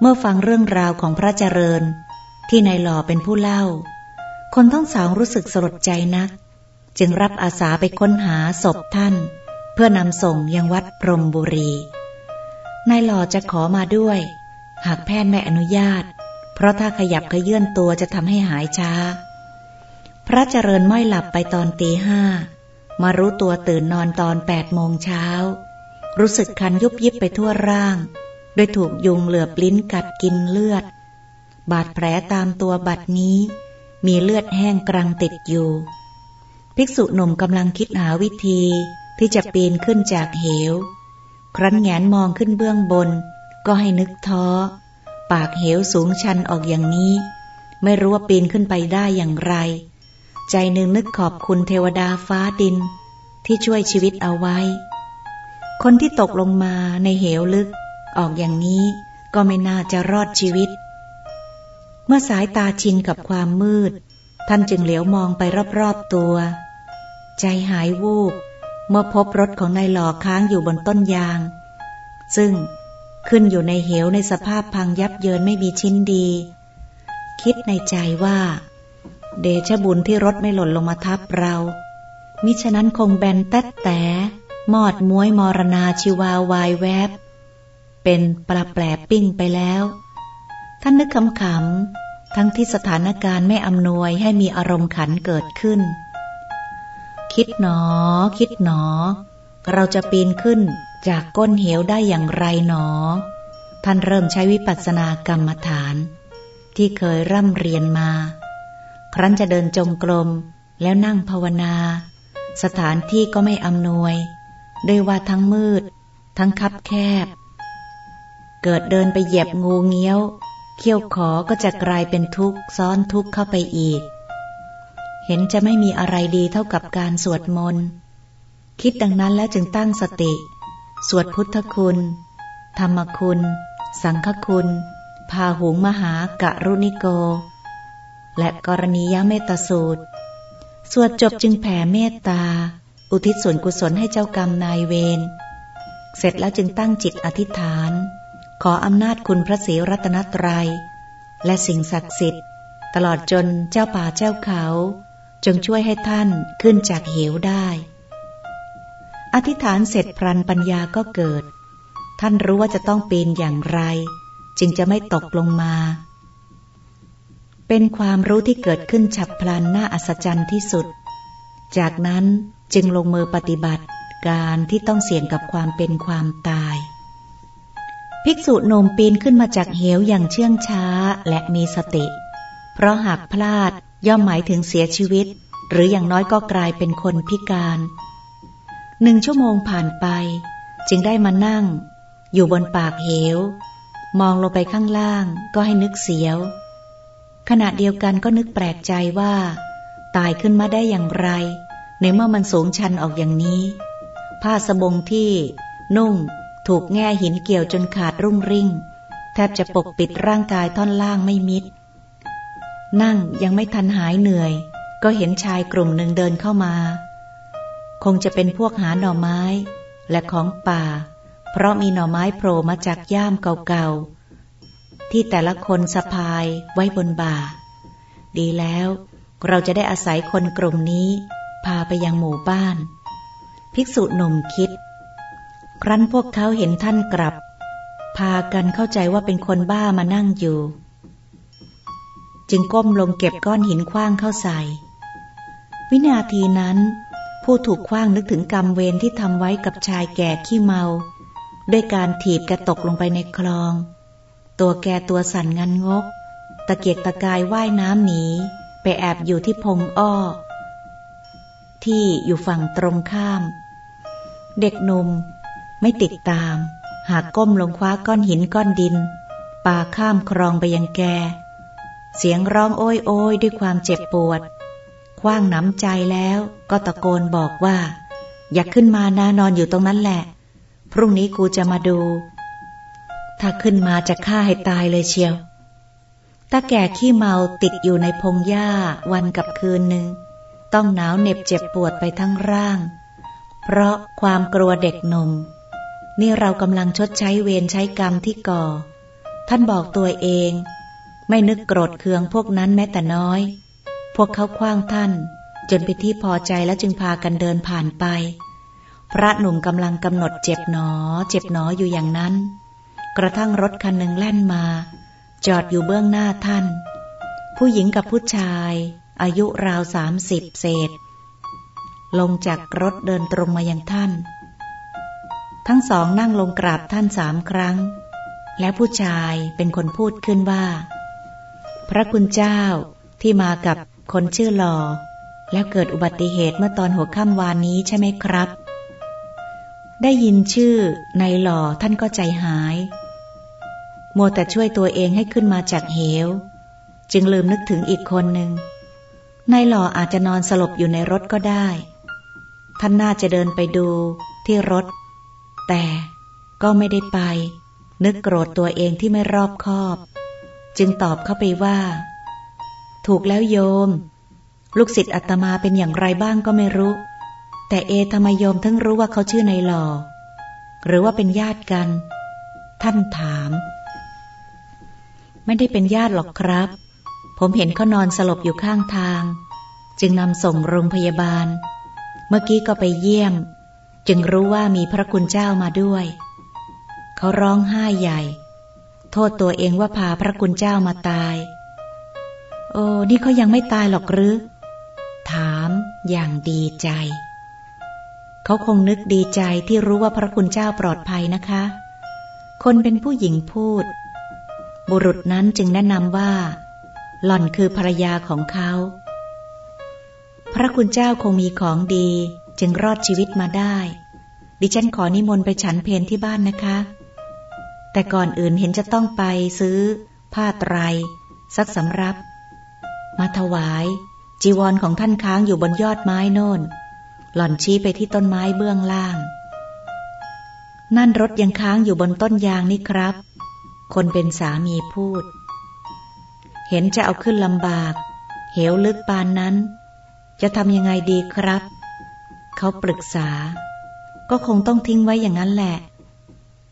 เมื่อฟังเรื่องราวของพระเจริญ ที่นายหล่อเป็นผู้เล่า คนทั้งสองรู้สึกสลดใจนัก จึงรับอาสาไปค้นหาศพท่าน เพื่อนำส่งยังวัดพรหมบุรีนายหล่อจะขอมาด้วย หากแพทย์ไม่อนุญาต เพราะถ้าขยับขยื่นตัวจะทำให้หายช้า พระเจริญไม่หลับไปตอนตีห้ามารู้ตัวตื่นนอนตอนแปดโมงเช้า รู้สึกคันยุบยิบไปทั่วร่าง โดยถูกยุงเหลือบลิ้นกัดกินเลือด บาดแผลตามตัวบัดนี้ มีเลือดแห้งกรังติดอยู่ ภิกษุหนุ่มกำลังคิดหาวิธีที่จะปีนขึ้นจากเหว ครั้นแงนมองขึ้นเบื้องบน ก็ให้นึกท้อ ปากเหวสูงชันออกอย่างนี้ ไม่รู้ว่าปีนขึ้นไปได้อย่างไร ใจหนึ่งนึกขอบคุณเทวดาฟ้าดิน ที่ช่วยชีวิตเอาไว้ คนที่ตกลงมาในเหวลึก ออกอย่างนี้ก็ไม่น่าจะรอดชีวิต เมื่อสายตาชินกับความมืด ท่านจึงเหลียวมองไปรอบๆตัว ใจหายวูบ เมื่อพบรถของนายหล่อค้างอยู่บนต้นยาง ซึ่งขึ้นอยู่ในเหวในสภาพพังยับเยินไม่มีชิ้นดี คิดในใจว่า เดชบุญที่รถไม่หล่นลงมาทับเรา มิฉะนั้นคงแบนแต๊ดแต่มอดม้วยมรณาชีวาวายแวบ เป็นปลาแปลปิ้งไปแล้ว ท่านนึกขำๆ ทั้งที่สถานการณ์ไม่อำนวยให้มีอารมณ์ขันเกิดขึ้น คิดหนอ คิดหนอ เราจะปีนขึ้นจากก้นเหวได้อย่างไรหนอ ท่านเริ่มใช้วิปัสสนากรรมฐาน ที่เคยร่ำเรียนมา ครั้นจะเดินจงกรมแล้วนั่งภาวนา สถานที่ก็ไม่อำนวย ด้วยว่าทั้งมืด ทั้งคับแคบ เกิดเดินไปเหยียบงูเงี้ยว เขี้ยวขอก็จะกลายเป็นทุกข์ซ้อนทุกข์เข้าไปอีก เห็นจะไม่มีอะไรดีเท่ากับการสวดมนต์ คิดดังนั้นแล้วจึงตั้งสติ สวดพุทธคุณ ธรรมคุณ สังฆคุณ พาหุงมหากะรุณิโก และกรณียเมตสูตร สวดจบจึงแผ่เมตตา อุทิศส่วนกุศลให้เจ้ากรรมนายเวร เสร็จแล้วจึงตั้งจิตอธิษฐาน ขออำนาจคุณพระศรีรัตนตรัย และสิ่งศักดิ์สิทธิ์ ตลอดจนเจ้าป่าเจ้าเขา จงช่วยให้ท่านขึ้นจากเหวได้ อธิษฐานเสร็จพรันปัญญาก็เกิด ท่านรู้ว่าจะต้องปีนอย่างไร จึงจะไม่ตกลงมา เป็นความรู้ที่เกิดขึ้นฉับพลันน่าอัศจรรย์ที่สุด จากนั้นจึงลงมือปฏิบัติการที่ต้องเสี่ยงกับความเป็นความตาย ภิกษุหนุ่มปีนขึ้นมาจากเหวอย่างเชื่องช้าและมีสติ เพราะหากพลาดย่อมหมายถึงเสียชีวิต หรืออย่างน้อยก็กลายเป็นคนพิการหนึ่งชั่วโมงผ่านไป จึงได้มานั่ง อยู่บนปากเหว มองลงไปข้างล่างก็ให้นึกเสียว ขณะเดียวกันก็นึกแปลกใจว่า ตายขึ้นมาได้อย่างไร ในเมื่อมันสูงชันออกอย่างนี้ ผ้าสบงที่นุ่ง ถูกแง่หินเกี่ยวจนขาดรุ่งริ่ง แทบจะปกปิดร่างกายท่อนล่างไม่มิด นั่งยังไม่ทันหายเหนื่อย ก็เห็นชายกลุ่มหนึ่งเดินเข้ามา คงจะเป็นพวกหาหน่อไม้ และของป่า เพราะมีหน่อไม้โผล่มาจากย่ามเก่าๆ ที่แต่ละคนสะพายไว้บนบ่า ดีแล้ว เราจะได้อาศัยคนกลุ่มนี้ พาไปยังหมู่บ้าน ภิกษุหนุ่มคิด ครั้นพวกเขาเห็นท่านกลับ พากันเข้าใจว่าเป็นคนบ้ามานั่งอยู่ จึงก้มลงเก็บก้อนหินคว้างเข้าใส่ วินาทีนั้น ผู้ถูกคว้างนึกถึงกรรมเวรที่ทำไว้กับชายแก่ขี้เมา ด้วยการถีบแกตกลงไปในคลอง ตัวแกตัวสั่นงันงก ตะเกียกตะกายว่ายน้ำหนีไปแอบอยู่ที่พงอ้อ ที่อยู่ฝั่งตรงข้าม เด็กหนุ่ม ไม่ติดตาม หากก้มลงคว้าก้อนหินก้อนดินปาข้ามคลองไปยังแก เสียงร้องโอยโอยด้วยความเจ็บปวด คว้างน้ำใจแล้วก็ตะโกนบอกว่า อย่าขึ้นมานะนอนอยู่ตรงนั้นแหละ พรุ่งนี้กูจะมาดู ถ้าขึ้นมาจะฆ่าให้ตายเลยเชียวตาแก่ขี้เมาติดอยู่ในพงหญ้าวันกับคืนหนึ่ง ต้องหนาวเหน็บเจ็บปวดไปทั้งร่าง เพราะความกลัวเด็กหนุ่ม นี่เรากำลังชดใช้เวรใช้กรรมที่ก่อ ท่านบอกตัวเอง ไม่นึกโกรธเคืองพวกนั้นแม้แต่น้อย พวกเขาคว้างท่าน จนไปที่พอใจแล้วจึงพากันเดินผ่านไป พระหนุ่มกำลังกำหนดเจ็บหนอ เจ็บหนออยู่อย่างนั้น กระทั่งรถคันหนึ่งแล่นมา จอดอยู่เบื้องหน้าท่าน ผู้หญิงกับผู้ชาย อายุราวสามสิบเศษ ลงจากรถเดินตรงมายังท่าน ทั้งสองนั่งลงกราบท่านสามครั้ง และผู้ชายเป็นคนพูดขึ้นว่า พระคุณเจ้าที่มากับคนชื่อหลอแล้วเกิดอุบัติเหตุเมื่อตอนหัวค่ำวานนี้ใช่ไหมครับ ได้ยินชื่อในหล่อท่านก็ใจหาย มัวแต่ช่วยตัวเองให้ขึ้นมาจากเหว จึงลืมนึกถึงอีกคนหนึ่งนายหล่ออาจจะนอนสลบอยู่ในรถก็ได้ ท่านน่าจะเดินไปดูที่รถ แต่ก็ไม่ได้ไป นึกโกรธตัวเองที่ไม่รอบคอบ จึงตอบเข้าไปว่า ถูกแล้วโยม ลูกศิษย์อัตมาเป็นอย่างไรบ้างก็ไม่รู้ แต่เอทำไมโยมทั้งรู้ว่าเขาชื่อในหลอหรือว่าเป็นญาติกัน ท่านถาม ไม่ได้เป็นญาติหรอกครับ ผมเห็นเขานอนสลบอยู่ข้างทาง จึงนำส่งโรงพยาบาล เมื่อกี้ก็ไปเยี่ยม จึงรู้ว่ามีพระคุณเจ้ามาด้วย เขาร้องไห้ใหญ่ โทษตัวเองว่าพาพระคุณเจ้ามาตาย โอ้นี่เขายังไม่ตายหรอกหรือ ถามอย่างดีใจ เขาคงนึกดีใจที่รู้ว่าพระคุณเจ้าปลอดภัยนะคะ คนเป็นผู้หญิงพูด บุรุษนั้นจึงแนะนำว่า หล่อนคือภรรยาของเขา พระคุณเจ้าคงมีของดี จึงรอดชีวิตมาได้ ดิฉันขอนิมนต์ไปฉันเพนที่บ้านนะคะ แต่ก่อนอื่นเห็นจะต้องไปซื้อ ผ้าไตรสักสำรับ มาถวาย จีวรของท่านค้างอยู่บนยอดไม้โน่น หล่อนชี้ไปที่ต้นไม้เบื้องล่าง นั่นรถยังค้างอยู่บนต้นยางนี่ครับ คนเป็นสามีพูด เห็นจะเอาขึ้นลำบาก เหวลึกปานนั้น จะทำยังไงดีครับ เขาปรึกษา ก็คงต้องทิ้งไว้อย่างนั้นแหละ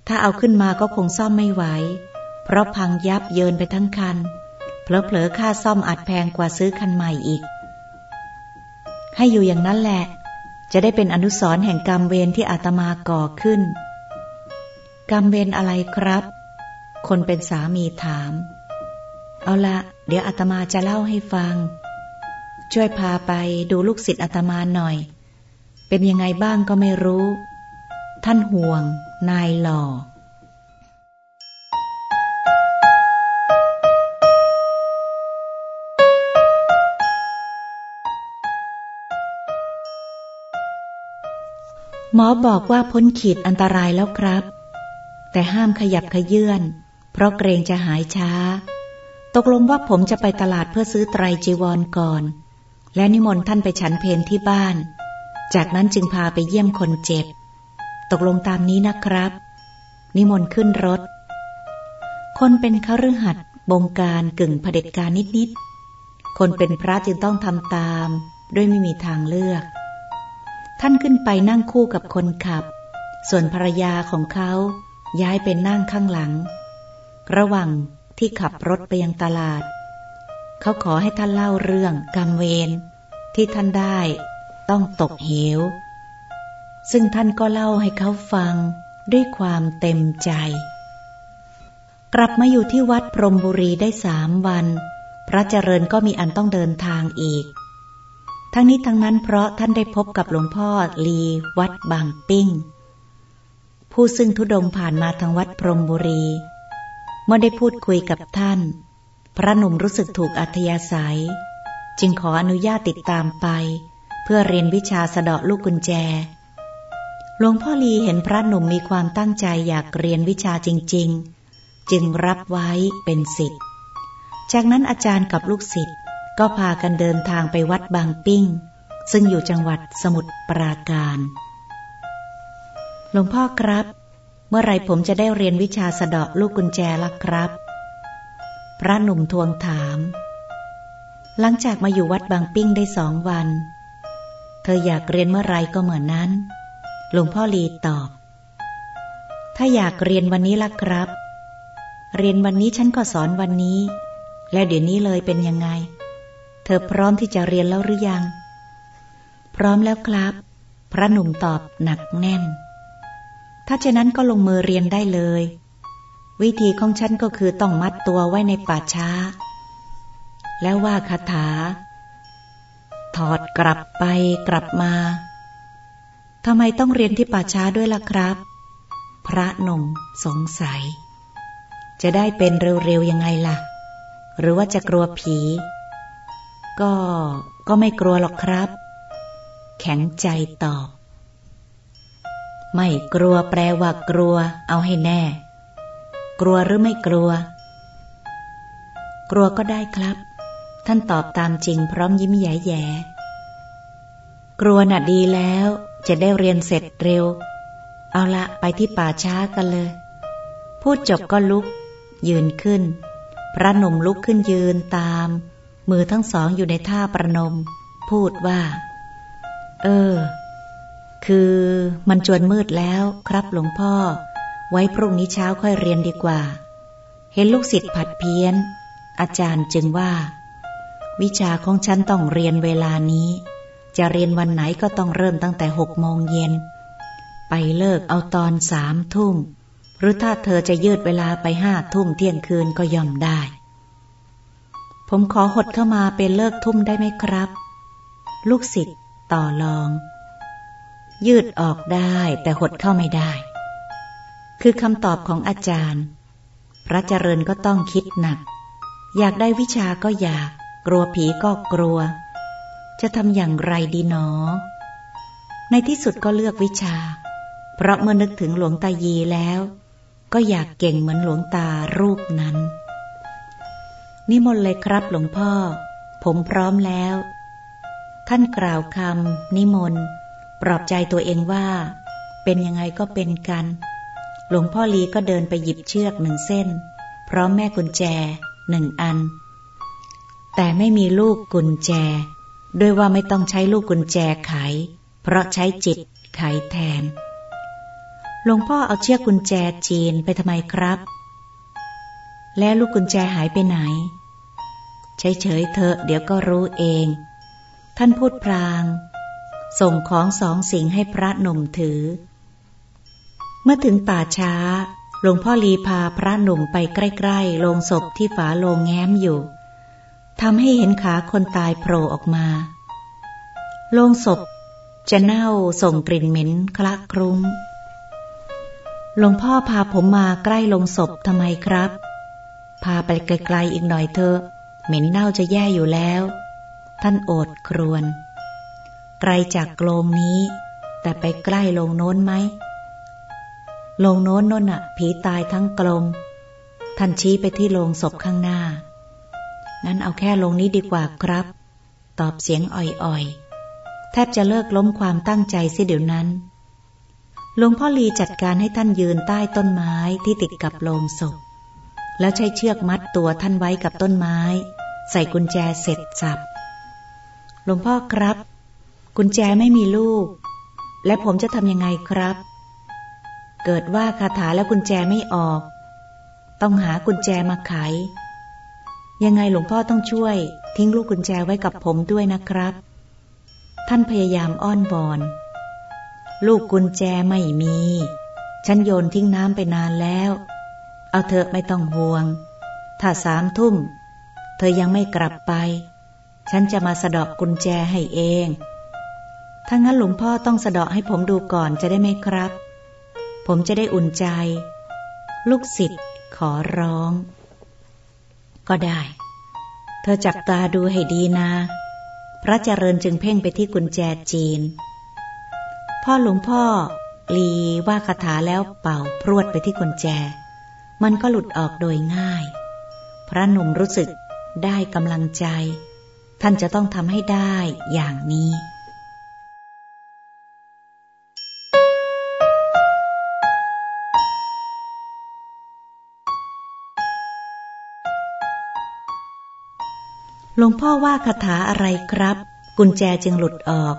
ถ้าเอาขึ้นมาก็คงซ่อมไม่ไหว เพราะพังยับเยินไปทั้งคันเพลอๆค่าซ่อมอาจแพงกว่าซื้อคันใหม่อีก ให้อยู่อย่างนั้นแหละ จะได้เป็นอนุสรณ์แห่งกรรมเวรที่อาตมาก่อขึ้น กรรมเวรอะไรครับ คนเป็นสามีถาม เอาละเดี๋ยวอาตมาจะเล่าให้ฟัง ช่วยพาไปดูลูกศิษย์อาตมาหน่อย เป็นยังไงบ้างก็ไม่รู้ ท่านห่วง นายหล่อหมอบอกว่าพ้นขีดอันตรายแล้วครับ แต่ห้ามขยับขยื่นเพราะเกรงจะหายช้า ตกลงว่าผมจะไปตลาดเพื่อซื้อไตรจีวรก่อน และนิมนต์ท่านไปฉันเพนที่บ้าน จากนั้นจึงพาไปเยี่ยมคนเจ็บ ตกลงตามนี้นะครับ นิมนต์ขึ้นรถ คนเป็นขรือหัดบงการกึ่งเผด็จการนิดๆ คนเป็นพระจึงต้องทำตาม ด้วยไม่มีทางเลือก ท่านขึ้นไปนั่งคู่กับคนขับ ส่วนภรรยาของเขาย้ายเป็นนั่งข้างหลัง ระหว่างที่ขับรถไปยังตลาด เขาขอให้ท่านเล่าเรื่องกรรมเวรที่ท่านได้ ต้องตกเหว ซึ่งท่านก็เล่าให้เขาฟังด้วยความเต็มใจ กลับมาอยู่ที่วัดพรมบุรีได้สามวัน พระเจริญก็มีอันต้องเดินทางอีก ทั้งนี้ทั้งนั้นเพราะท่านได้พบกับหลวงพ่อลีวัดบางปิ้ง ผู้ซึ่งทุดงผ่านมาทางวัดพรมบุรี เมื่อได้พูดคุยกับท่าน พระหนุ่มรู้สึกถูกอัธยาศัย จึงขออนุญาตติดตามไป เพื่อเรียนวิชาสะเดาะลูกกุญแจ หลวงพ่อลีเห็นพระหนุ่มมีความตั้งใจอยากเรียนวิชาจริง ๆ จึงรับไว้เป็นสิทธิ์ จากนั้นอาจารย์กับลูกศิษย์ก็พากันเดินทางไปวัดบางปิ้ง ซึ่งอยู่จังหวัดสมุทรปราการ หลวงพ่อครับ เมื่อไรผมจะได้เรียนวิชาสะเดาะลูกกุญแจล่ะครับ พระหนุ่มทวงถาม หลังจากมาอยู่วัดบางปิ้งได้สองวัน เธออยากเรียนเมื่อไรก็เหมือนนั้น หลวงพ่อลีตอบ ถ้าอยากเรียนวันนี้ล่ะครับ เรียนวันนี้ฉันก็สอนวันนี้ แล้วเดี๋ยวนี้เลยเป็นยังไง เธอพร้อมที่จะเรียนแล้วหรือยัง พร้อมแล้วครับ พระหนุ่มตอบหนักแน่น ถ้าเช่นนั้นก็ลงมือเรียนได้เลย วิธีของฉันก็คือต้องมัดตัวไว้ในป่าช้า แล้วว่าคาถา ถอดกลับไปกลับมาทำไมต้องเรียนที่ป่าช้าด้วยล่ะครับ พระนมสงสัย จะได้เป็นเร็วๆยังไงล่ะ หรือว่าจะกลัวผี ก็ก็ไม่กลัวหรอกครับ แข็งใจตอบ ไม่กลัวแปลว่ากลัว เอาให้แน่ กลัวหรือไม่กลัว กลัวก็ได้ครับ ท่านตอบตามจริงพร้อมยิ้มแย่ๆกลัวน่ะดีแล้ว จะได้เรียนเสร็จเร็ว เอาละไปที่ป่าช้ากันเลย พูดจบก็ลุก ยืนขึ้น พระหนุ่มลุกขึ้นยืนตาม มือทั้งสองอยู่ในท่าประนม พูดว่า เออ คือมันจวนมืดแล้วครับหลวงพ่อ ไว้พรุ่งนี้เช้าค่อยเรียนดีกว่า เห็นลูกศิษย์ผัดเพี้ยน อาจารย์จึงว่า วิชาของฉันต้องเรียนเวลานี้ จะเรียนวันไหนก็ต้องเริ่มตั้งแต่หกโมงเย็น ไปเลิกเอาตอนสามทุ่ม หรือถ้าเธอจะยืดเวลาไปห้าทุ่มเที่ยงคืนก็ยอมได้ ผมขอหดเข้ามาเป็นเลิกทุ่มได้ไหมครับ ลูกศิษย์ต่อรอง ยืดออกได้แต่หดเข้าไม่ได้ คือคำตอบของอาจารย์ พระเจริญก็ต้องคิดหนัก อยากได้วิชาก็อยาก กลัวผีก็กลัว จะทำอย่างไรดีหนอ ในที่สุดก็เลือกวิชา เพราะเมื่อนึกถึงหลวงตายีแล้ว ก็อยากเก่งเหมือนหลวงตารูปนั้น นิมนต์เลยครับหลวงพ่อ ผมพร้อมแล้ว ท่านกล่าวคำนิมนต์ ปลอบใจตัวเองว่า เป็นยังไงก็เป็นกัน หลวงพ่อลีก็เดินไปหยิบเชือกหนึ่งเส้น พร้อมแม่กุญแจหนึ่งอัน แต่ไม่มีลูกกุญแจ ด้วยว่าไม่ต้องใช้ลูกกุญแจไข เพราะใช้จิตไขแทน หลวงพ่อเอาเชือกกุญแจจีนไปทำไมครับ แล้วลูกกุญแจหายไปไหน เฉยๆเถอะเดี๋ยวก็รู้เอง ท่านพูดพลาง ส่งของสองสิ่งให้พระหนุ่มถือ เมื่อถึงป่าช้า หลวงพ่อลีพาพระหนุ่มไปใกล้ๆโลงศพที่ฝาโลงแง้มอยู่ ทำให้เห็นขาคนตายโผล่ออกมาโลงศพจะเน่าส่งกลิ่นเหม็นคละครุ้ง หลวงพ่อพาผมมาใกล้โลงศพทำไมครับ พาไปไกลๆอีกหน่อยเถอะ เหม็นเน่าจะแย่อยู่แล้ว ท่านโอดครวน ไกลจากโลงนี้ แต่ไปใกล้โลงโน้นไหมโลงโน้นน้นอะผีตายทั้งกลม ท่านชี้ไปที่โลงศพข้างหน้า นั้นเอาแค่ลงนี้ดีกว่าครับ ตอบเสียงอ่อยๆ แทบจะเลิกล้มความตั้งใจเสียเดี๋ยวนั้นหลวงพ่อลีจัดการให้ท่านยืนใต้ต้นไม้ที่ติดกับโลงศพ แล้วใช้เชือกมัดตัวท่านไว้กับต้นไม้ ใส่กุญแจเสร็จสับหลวงพ่อครับ กุญแจไม่มีลูก และผมจะทำยังไงครับ เกิดว่าคาถาแล้วกุญแจไม่ออก ต้องหากุญแจมาไข ยังไงหลวงพ่อต้องช่วย ทิ้งลูกกุญแจไว้กับผมด้วยนะครับ ท่านพยายามอ้อนวอน ลูกกุญแจไม่มี ฉันโยนทิ้งน้ำไปนานแล้ว เอาเธอไม่ต้องห่วง ถ้าสามทุ่ม เธอยังไม่กลับไป ฉันจะมาสะดอกกุญแจให้เอง ถ้างั้นหลวงพ่อต้องสะดอกให้ผมดูก่อนจะได้ไหมครับ ผมจะได้อุ่นใจ ลูกศิษย์ขอร้อง ก็ได้ เธอจับตาดูให้ดีนะพระเจริญจึงเพ่งไปที่กุญแจจีน พ่อหลวงพ่อลีว่าคาถาแล้วเป่าพรวดไปที่กุญแจ มันก็หลุดออกโดยง่าย พระหนุ่มรู้สึกได้กำลังใจ ท่านจะต้องทำให้ได้อย่างนี้ หลวงพ่อว่าคาถาอะไรครับ กุญแจจึงหลุดออก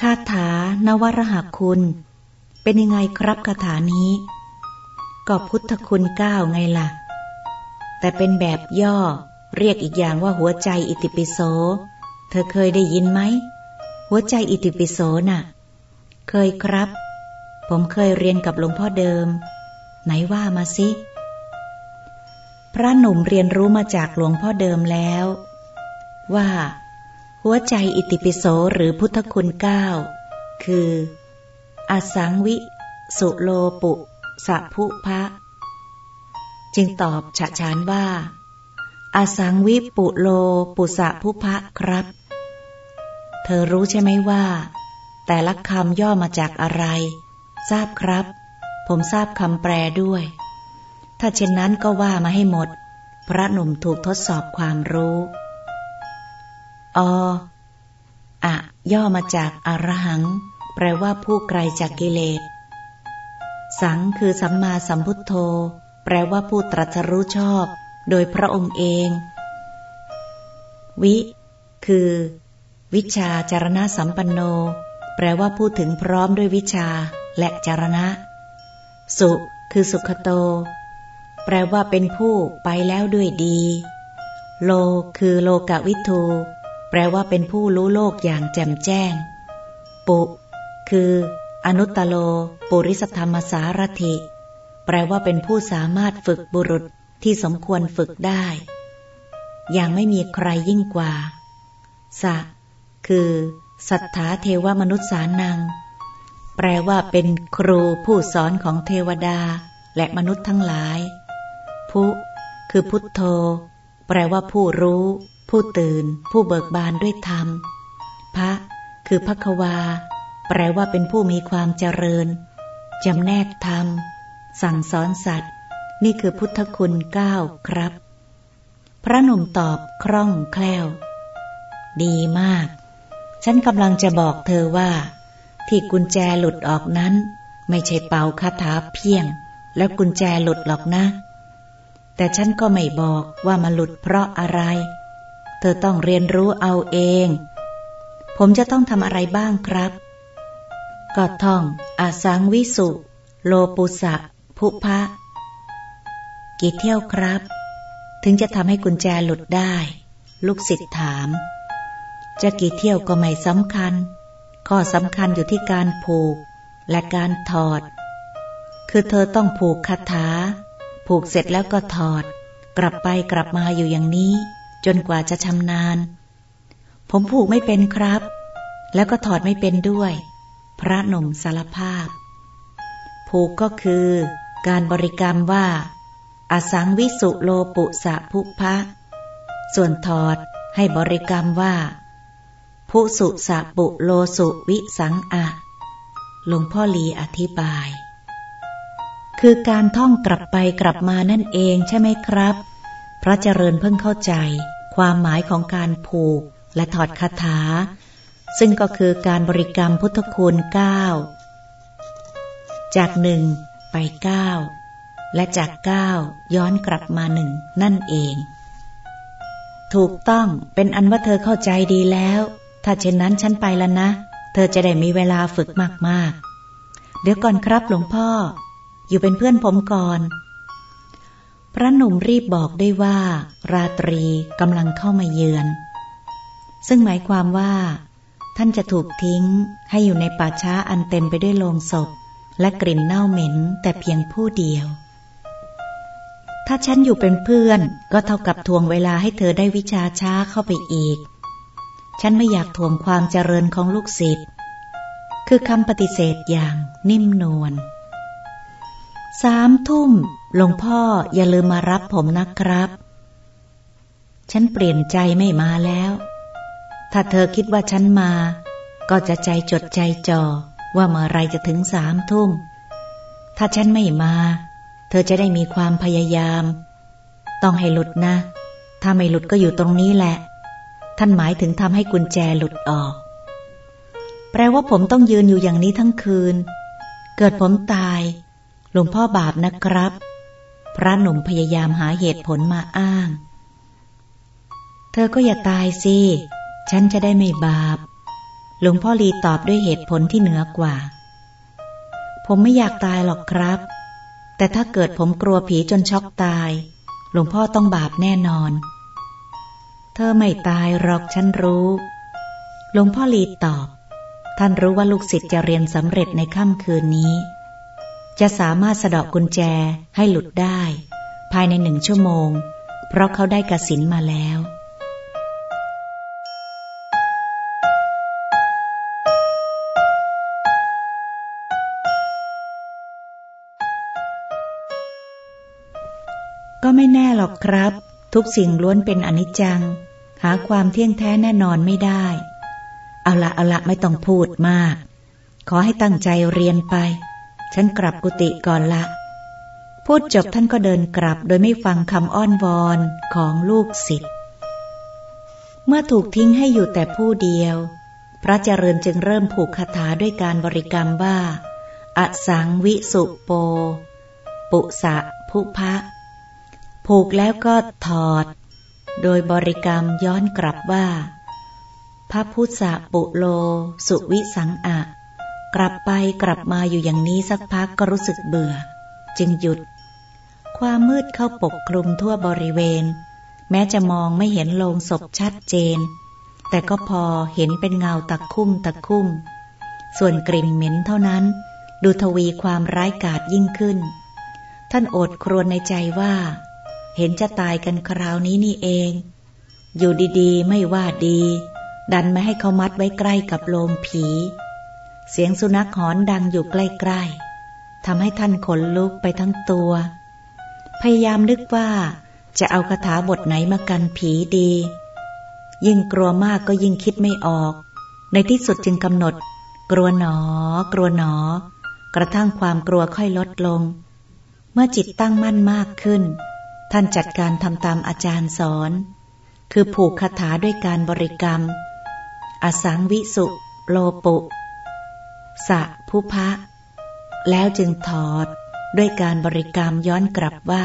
คาถานวรหคุณ เป็นยังไงครับคาถานี้ ก็พุทธคุณเก้าไงล่ะ แต่เป็นแบบย่อ เรียกอีกอย่างว่าหัวใจอิติปิโส เธอเคยได้ยินไหม หัวใจอิติปิโสน่ะ เคยครับ ผมเคยเรียนกับหลวงพ่อเดิม ไหนว่ามาสิ พระหนุ่มเรียนรู้มาจากหลวงพ่อเดิมแล้ว ว่า หัวใจอิติปิโสหรือพุทธคุณเก้าคืออสังวิ สุโลปุสัพุพะ จึงตอบฉะฉานว่าอาสังวิปุโลปุสะพุพะครับ เธอรู้ใช่ไหมว่า แต่ละคำย่อมาจากอะไร ทราบครับ ผมทราบคำแปลด้วย ถ้าเช่นนั้นก็ว่ามาให้หมด พระหนุ่มถูกทดสอบความรู้ออะย่อมาจากอรหัง แปลว่าผู้ไกลจากกิเลส สังคือสัมมาสัมพุทโธ แปลว่าผู้ตรัสรู้ชอบ โดยพระองค์เอง วิ คือ วิชาจารณะสัมปันโน แปลว่าผู้ถึงพร้อมด้วยวิชาและจารณะ สุ คือสุขโต แปลว่าเป็นผู้ไปแล้วด้วยดี โลคือโลกวิทูแปลว่าเป็นผู้รู้โลกอย่างแจ่มแจ้ง ปุ คือ อนุตตโล ปุริสธรรมสารถิ แปลว่าเป็นผู้สามารถฝึกบุรุษที่สมควรฝึกได้ อย่างไม่มีใครยิ่งกว่า สะ คือ สัทธาเทวมนุษย์สานัง แปลว่าเป็นครูผู้สอนของเทวดาและมนุษย์ทั้งหลาย พุ คือพุทโธ แปลว่าผู้รู้ ผู้ตื่น ผู้เบิกบานด้วยธรรม พระ คือพักวา แปลว่าเป็นผู้มีความเจริญจำแนกธรรม สั่งสอนสัตว์ นี่คือพุทธคุณเก้าครับ พระหนุ่มตอบคล่องแคล่ว ดีมาก ฉันกำลังจะบอกเธอว่า ที่กุญแจหลุดออกนั้น ไม่ใช่เป่าคาถาเพียง แล้วกุญแจหลุดหรอกนะ แต่ฉันก็ไม่บอกว่ามาหลุดเพราะอะไร เธอต้องเรียนรู้เอาเอง ผมจะต้องทำอะไรบ้างครับ ก็ท่อง อาสังวิสุ โลปุสะ พุพะ กี่เที่ยวครับ ถึงจะทำให้กุญแจหลุดได้ ลูกศิษย์ถาม จะกี่เที่ยวก็ไม่สำคัญ ข้อสำคัญอยู่ที่การผูกและการถอด คือเธอต้องผูกคาถา ผูกเสร็จแล้วก็ถอด กลับไปกลับมาอยู่อย่างนี้ จนกว่าจะชำนาญ ผมผูกไม่เป็นครับ แล้วก็ถอดไม่เป็นด้วย พระหนุ่มสารภาพ ผูกก็คือ การบริกรรมว่า อสังวิสุโลปุสะภุพะ ส่วนถอดให้บริกรรมว่าผู้สุสะปุโลสุวิสังอะ หลวงพ่อลีอธิบาย คือการท่องกลับไปกลับมานั่นเองใช่ไหมครับ พระเจริญเพิ่งเข้าใจ ความหมายของการผูกและถอดคาถา ซึ่งก็คือการบริกรรมพุทธคุณเก้าจากหนึ่งไปเก้าและจากเก้าย้อนกลับมาหนึ่งนั่นเอง ถูกต้องเป็นอันว่าเธอเข้าใจดีแล้ว ถ้าเช่นนั้นฉันไปแล้วนะ เธอจะได้มีเวลาฝึกมากๆ เดี๋ยวก่อนครับหลวงพ่อ อยู่เป็นเพื่อนผมก่อน พระหนุ่มรีบบอกได้ว่า ราตรีกำลังเข้ามาเยือน ซึ่งหมายความว่า ท่านจะถูกทิ้งให้อยู่ในป่าช้าอันเต็มไปด้วยโลงศพ และกลิ่นเน่าเหม็นแต่เพียงผู้เดียว ถ้าฉันอยู่เป็นเพื่อนก็เท่ากับทวงเวลาให้เธอได้วิชาช้าเข้าไปอีก ฉันไม่อยากทวงความเจริญของลูกศิษย์คือคำปฏิเสธอย่างนิ่มนวล สามทุ่ม หลวงพ่ออย่าลืมมารับผมนะครับ ฉันเปลี่ยนใจไม่มาแล้ว ถ้าเธอคิดว่าฉันมา ก็จะใจจดใจจ่อว่าเมื่อไรจะถึงสามทุ่ม ถ้าฉันไม่มา เธอจะได้มีความพยายาม ต้องให้หลุดนะ ถ้าไม่หลุดก็อยู่ตรงนี้แหละ ท่านหมายถึงทำให้กุญแจหลุดออก แปลว่าผมต้องยืนอยู่อย่างนี้ทั้งคืน เกิดผมตาย หลวงพ่อบาปนะครับ พระหนุ่มพยายามหาเหตุผลมาอ้าง เธอก็อย่าตายสิ ฉันจะได้ไม่บาป หลวงพ่อลีตอบด้วยเหตุผลที่เหนือกว่า ผมไม่อยากตายหรอกครับ แต่ถ้าเกิดผมกลัวผีจนช็อกตาย หลวงพ่อต้องบาปแน่นอน เธอไม่ตายหรอกฉันรู้ หลวงพ่อลีตอบ ท่านรู้ว่าลูกศิษย์จะเรียนสำเร็จในค่ำคืนนี้ จะสามารถสะดอกกุญแจให้หลุดได้ ภายในหนึ่งชั่วโมง เพราะเขาได้กระสินมาแล้ว ก็ไม่แน่หรอกครับ ทุกสิ่งล้วนเป็นอนิจจัง หาความเที่ยงแท้แน่นอนไม่ได้ เอาละเอาละไม่ต้องพูดมาก ขอให้ตั้งใจเรียนไป ฉันกลับกุฏิก่อนละ พูดจบท่านก็เดินกลับโดยไม่ฟังคำอ้อนวอนของลูกศิษย์ เมื่อถูกทิ้งให้อยู่แต่ผู้เดียว พระเจริญจึงเริ่มผูกคาถาด้วยการบริกรรมว่า อสังวิสุโป ปุสะภุพะ ผูกแล้วก็ถอด โดยบริกรรมย้อนกลับว่าพระพุทธปุโล สุวิสังอะ กลับไปกลับมาอยู่อย่างนี้สักพักก็รู้สึกเบื่อ จึงหยุด ความมืดเข้าปกคลุมทั่วบริเวณ แม้จะมองไม่เห็นโลงศพชัดเจน แต่ก็พอเห็นเป็นเงาตะคุ่มตะคุ่ม ส่วนกลิ่นเหม็นเท่านั้น ดูทวีความร้ายกาจยิ่งขึ้น ท่านโอดครวญในใจว่า เห็นจะตายกันคราวนี้นี่เอง อยู่ดีๆ ไม่ว่าดี ดันไม่ให้เขามัดไว้ใกล้กับโลงผี เสียงสุนัขหอนดังอยู่ใกล้ๆทำให้ท่านขนลุกไปทั้งตัว พยายามนึกว่าจะเอาคาถาบทไหนมากันผีดี ยิ่งกลัวมากก็ยิ่งคิดไม่ออก ในที่สุดจึงกำหนด กลัวหนอ กลัวหนอ กระทั่งความกลัวค่อยลดลง เมื่อจิตตั้งมั่นมากขึ้น ท่านจัดการทำตามอาจารย์สอน คือผูกคาถาด้วยการบริกรรม อสังวิสุ โลปุ สะผู้พะ แล้วจึงถอดด้วยการบริกรรมย้อนกลับว่า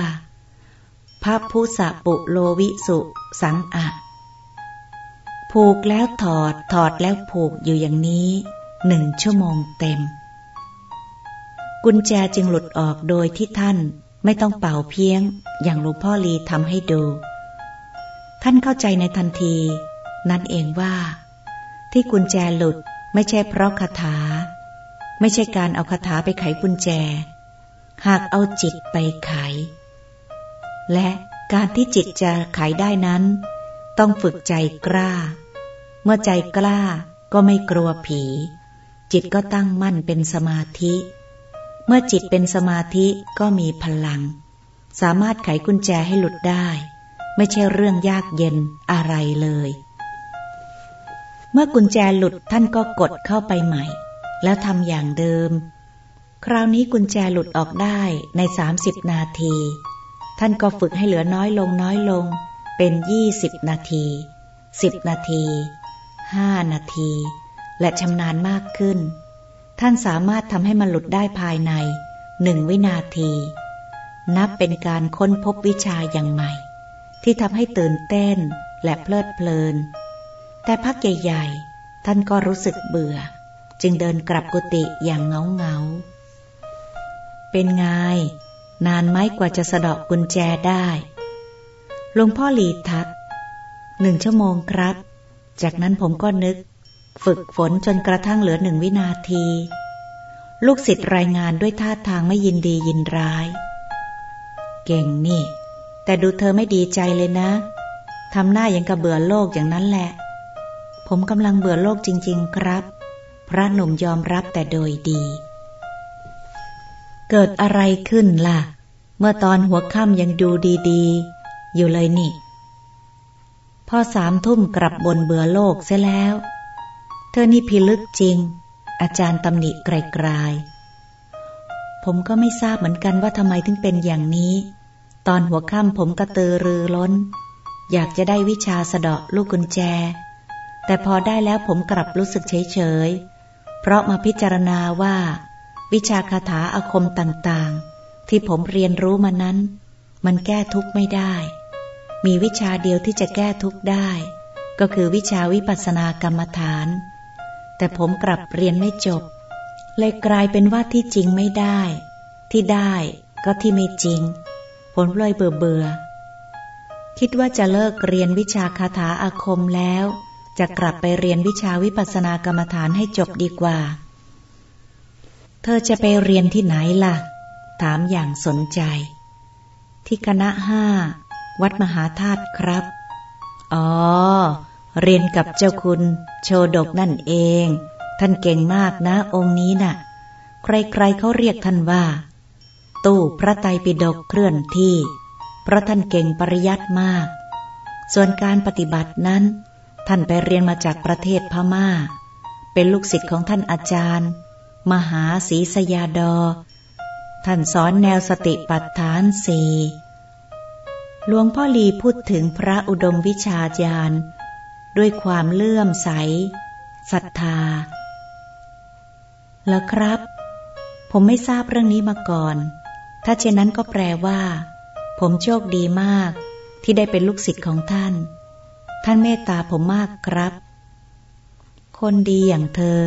พระผู้สะปุโลวิสุ สังอะผูกแล้วถอดถอดแล้วผูกอยู่อย่างนี้หนึ่งชั่วโมงเต็ม กุญแจจึงหลุดออกโดยที่ท่านไม่ต้องเป่าเพียงอย่างหลวงพ่อลีทำให้ดู ท่านเข้าใจในทันที นั่นเองว่า ที่กุญแจหลุดไม่ใช่เพราะคาถา ไม่ใช่การเอาคาถาไปไขกุญแจ หากเอาจิตไปไข และการที่จิตจะไขได้นั้น ต้องฝึกใจกล้า เมื่อใจกล้าก็ไม่กลัวผี จิตก็ตั้งมั่นเป็นสมาธิ เมื่อจิตเป็นสมาธิก็มีพลัง สามารถไขกุญแจให้หลุดได้ ไม่ใช่เรื่องยากเย็นอะไรเลย เมื่อกุญแจหลุดท่านก็กดเข้าไปใหม่ แล้วทำอย่างเดิม คราวนี้กุญแจหลุดออกได้ในสามสิบนาที ท่านก็ฝึกให้เหลือน้อยลงน้อยลง เป็นยี่สิบนาทีสิบนาทีห้านาที และชำนาญมากขึ้น ท่านสามารถทำให้มันหลุดได้ภายในหนึ่งวินาที นับเป็นการค้นพบวิชาอย่างใหม่ ที่ทำให้ตื่นเต้นและเพลิดเพลิน แต่พักใหญ่ ๆ ท่านก็รู้สึกเบื่อ จึงเดินกลับกุฏิอย่างเงาเงา เป็นไง นานไหมกว่าจะสะดอกกุญแจได้หลวงพ่อหลีทัก หนึ่งชั่วโมงครับ จากนั้นผมก็นึก ฝึกฝนจนกระทั่งเหลือหนึ่งวินาที ลูกศิษย์รายงานด้วยท่าทางไม่ยินดียินร้าย เก่งนี่ แต่ดูเธอไม่ดีใจเลยนะ ทำหน้ายังกระเบื่อโลกอย่างนั้นแหละ ผมกำลังเบื่อโลกจริง ๆ ครับ พระหนุ่มยอมรับแต่โดยดี เกิดอะไรขึ้นล่ะ เมื่อตอนหัวค่ำยังดูดีๆ อยู่เลยนี่ พอสามทุ่มกลับบนเบื่อโลกเสียแล้ว เธอนี่พิลึกจริง อาจารย์ตำหนิไกลๆผมก็ไม่ทราบเหมือนกันว่าทำไมถึงเป็นอย่างนี้ ตอนหัวค่ำผมกระตือรือร้น อยากจะได้วิชาสะเดาะลูกกุญแจแต่พอได้แล้วผมกลับรู้สึกเฉย เพราะมาพิจารณาว่า วิชาคาถาอาคมต่างๆ ที่ผมเรียนรู้มานั้น มันแก้ทุกข์ไม่ได้ มีวิชาเดียวที่จะแก้ทุกข์ได้ ก็คือวิชาวิปัสสนากรรมฐาน แต่ผมกลับเรียนไม่จบ เลยกลายเป็นว่าที่จริงไม่ได้ ที่ได้ก็ที่ไม่จริง ผมเลยเบื่อเบื่อคิดว่าจะเลิกเรียนวิชาคาถาอาคมแล้ว จะกลับไปเรียนวิชาวิปัสสนากรรมฐานให้จบดีกว่า เธอจะไปเรียนที่ไหนล่ะ ถามอย่างสนใจ ที่คณะห้า วัดมหาธาตุครับ อ๋อ เรียนกับเจ้าคุณ โชดกนั่นเอง ท่านเก่งมากนะองค์นี้นะ่ะ ใครๆเขาเรียกท่านว่า ตู้พระไตรปิฎกเคลื่อนที่ เพราะท่านเก่งปริยัติมาก ส่วนการปฏิบัตินั้น ท่านไปเรียนมาจากประเทศพมา่า เป็นลูกศิษย์ของท่านอาจารย์ มหาศรีสยาดอ ท่านสอนแนวสติปัฏฐานสี่หลวงพ่อลีพูดถึงพระอุดมวิชาญาณ ด้วยความเลื่อมใสศรัทธา แล้วครับ ผมไม่ทราบเรื่องนี้มาก่อน ถ้าเช่นนั้นก็แปลว่า ผมโชคดีมากที่ได้เป็นลูกศิษย์ของท่าน ท่านเมตตาผมมากครับ คนดีอย่างเธอ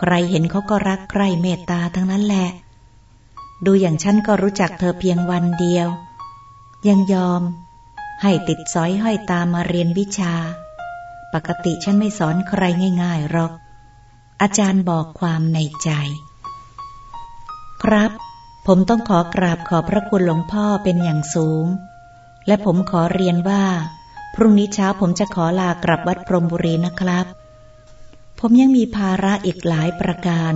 ใครเห็นเขาก็รักใครเมตตาทั้งนั้นแหละ ดูอย่างฉันก็รู้จักเธอเพียงวันเดียว ยังยอม ให้ติดสอยห้อยตามมาเรียนวิชา ปกติฉันไม่สอนใครง่ายๆหรอก อาจารย์บอกความในใจ ครับ ผมต้องขอกราบขอพระคุณหลวงพ่อเป็นอย่างสูง และผมขอเรียนว่า พรุ่งนี้เช้าผมจะขอลากลับวัดพรมบุรีนะครับ ผมยังมีภาระอีกหลายประการ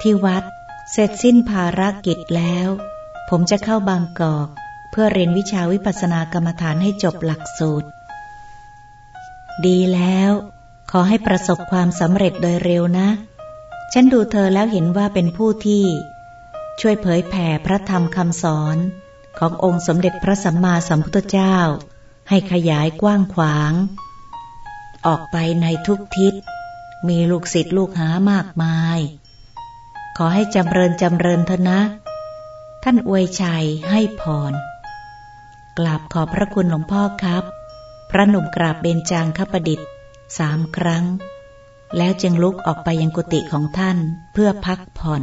ที่วัดเสร็จสิ้นภารกิจแล้ว ผมจะเข้าบางกอก เพื่อเรียนวิชาวิปัสสนากรรมฐานให้จบหลักสูตร ดีแล้ว ขอให้ประสบความสำเร็จโดยเร็วนะ ฉันดูเธอแล้วเห็นว่าเป็นผู้ที่ ช่วยเผยแผ่พระธรรมคำสอนขององค์สมเด็จพระสัมมาสัมพุทธเจ้า ให้ขยายกว้างขวาง ออกไปในทุกทิศ มีลูกศิษย์ลูกหามากมาย ขอให้จำเริญจำเริญเถอะนะ ท่านอวยชัยให้พร กราบขอบพระคุณหลวงพ่อครับ พระหนุ่มกราบเบญจางคประดิษฐ์สามครั้ง แล้วจึงลุกออกไปยังกุฏิของท่านเพื่อพักผ่อน